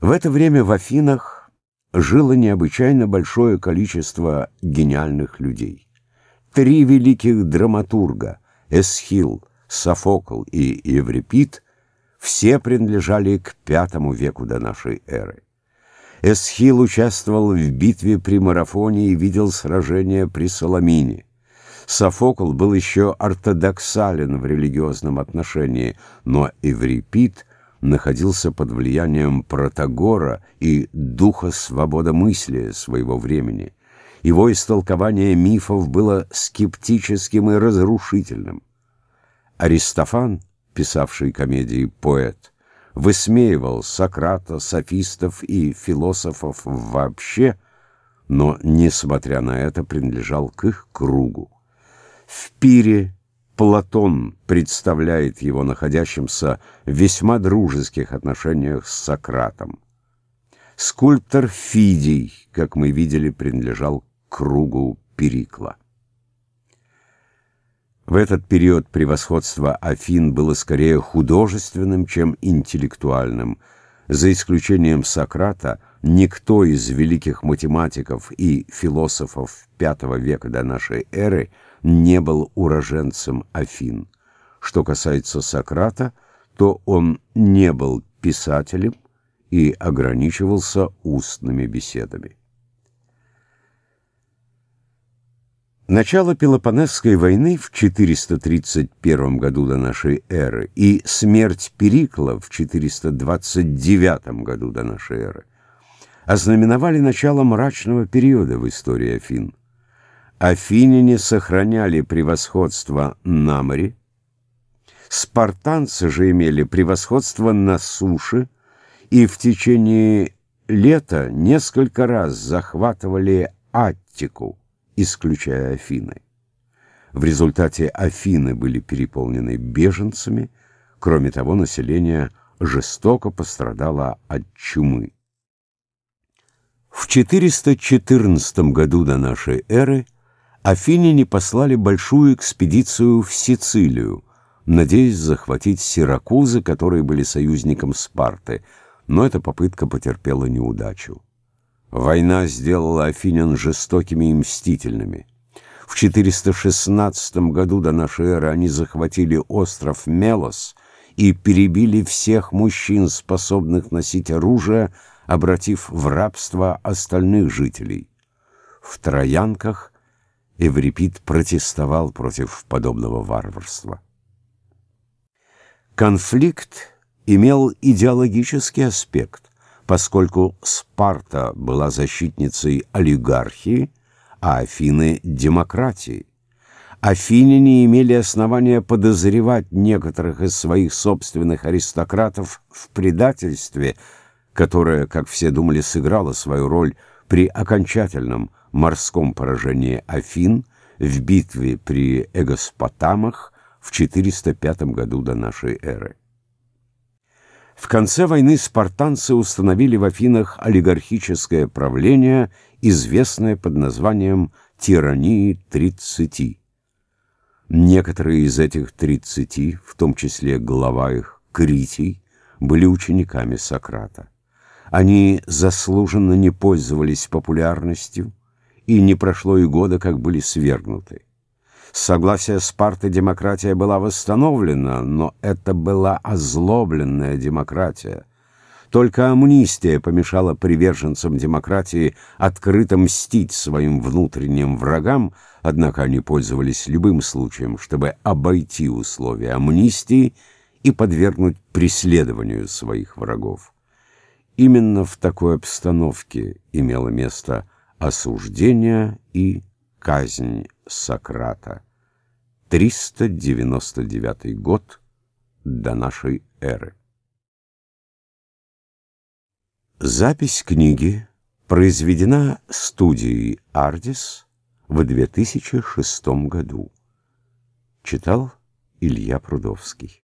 В это время в Афинах жило необычайно большое количество гениальных людей. Три великих драматурга — Эсхил, Софокл и Еврипид — все принадлежали к V веку до нашей эры. Эсхил участвовал в битве при Марафоне и видел сражение при Соломине. Софокл был еще ортодоксален в религиозном отношении, но Еврипид — находился под влиянием Протагора и духа свободомыслия своего времени. Его истолкование мифов было скептическим и разрушительным. Аристофан, писавший комедии «Поэт», высмеивал Сократа, софистов и философов вообще, но, несмотря на это, принадлежал к их кругу. В пире Платон представляет его находящимся в весьма дружеских отношениях с Сократом. Скульптор Фидий, как мы видели, принадлежал кругу Перикла. В этот период превосходство Афин было скорее художественным, чем интеллектуальным. За исключением Сократа, никто из великих математиков и философов V века до нашей эры – не был уроженцем Афин. Что касается Сократа, то он не был писателем и ограничивался устными беседами. Начало Пелопонесской войны в 431 году до нашей эры и смерть Перикла в 429 году до нашей эры ознаменовали начало мрачного периода в истории Афин. Афиняне сохраняли превосходство на море, спартанцы же имели превосходство на суше и в течение лета несколько раз захватывали Аттику, исключая Афины. В результате Афины были переполнены беженцами, кроме того, население жестоко пострадало от чумы. В 414 году до нашей эры афиняне послали большую экспедицию в Сицилию, надеясь захватить Сиракузы, которые были союзником Спарты, но эта попытка потерпела неудачу. Война сделала афинян жестокими и мстительными. В 416 году до нашей эры они захватили остров Мелос и перебили всех мужчин, способных носить оружие, обратив в рабство остальных жителей. В Троянках Эврипид протестовал против подобного варварства. Конфликт имел идеологический аспект, поскольку Спарта была защитницей олигархии, а Афины — демократии. Афиняне имели основания подозревать некоторых из своих собственных аристократов в предательстве, которое, как все думали, сыграло свою роль при окончательном морском поражении Афин в битве при Эгоспотамах в 405 году до нашей эры. Конце войны спартанцы установили в Афинах олигархическое правление, известное под названием «тирании тридцати». Некоторые из этих тридцати, в том числе глава их Критий, были учениками Сократа. Они заслуженно не пользовались популярностью, и не прошло и года, как были свергнуты. С согласия Спарты демократия была восстановлена, но это была озлобленная демократия. Только амнистия помешала приверженцам демократии открыто мстить своим внутренним врагам, однако они пользовались любым случаем, чтобы обойти условия амнистии и подвергнуть преследованию своих врагов. Именно в такой обстановке имело место осуждение и казнь Сократа. 399 год до нашей эры. Запись книги произведена студией «Ардис» в 2006 году. Читал Илья Прудовский.